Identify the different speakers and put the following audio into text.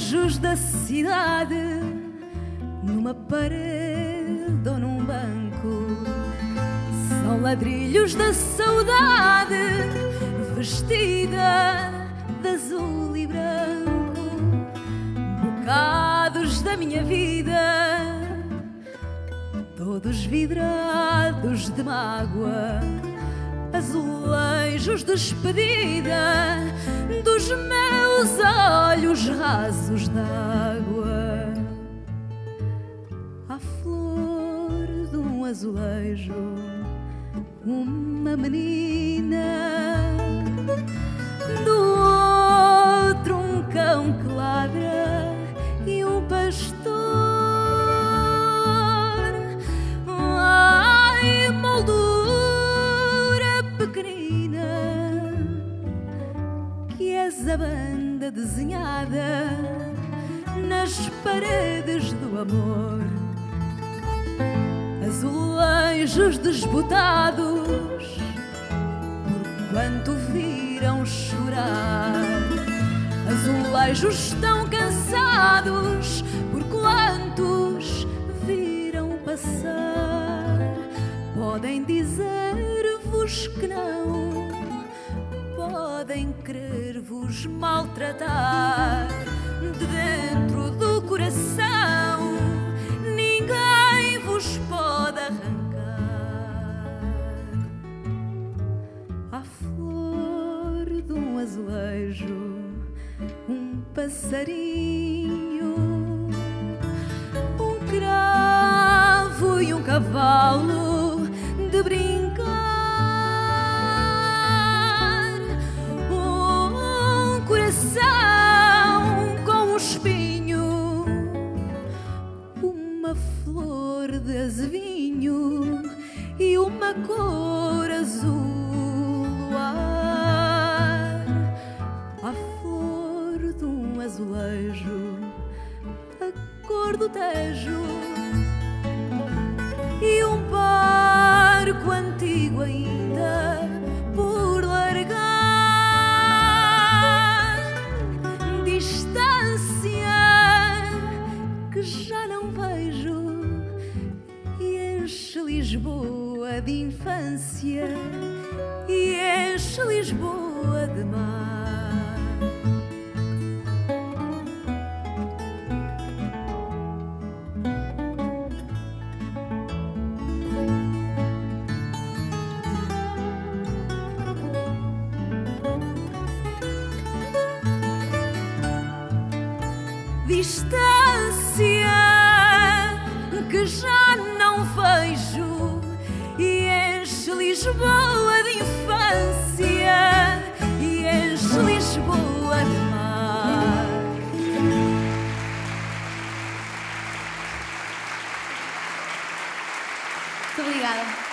Speaker 1: azulejos da cidade, numa parede ou num banco, são ladrilhos da saudade, vestida de azul e branco, bocados da minha vida, todos vidrados de mágoa. Azulejos despedida dos meus rasos d'água. À flor de um azulejo, uma menina, do a banda desenhada nas paredes do amor. Azulejos desbotados, por quanto viram chorar. Azulejos tão cansados, por quantos viram passar. Podem dizer-vos que não, podem querer-vos maltratar. De dentro do coração, ninguém vos pode arrancar. À flor de um azulejo, um passarinho, um cravo e um cavalo uma cor azul luar. A flor de um azulejo, a cor do tejo e um barco antigo de infância e enche Lisboa de mar. Distância que já Lisboa de infância e és Lisboa de mar. Muito obrigada.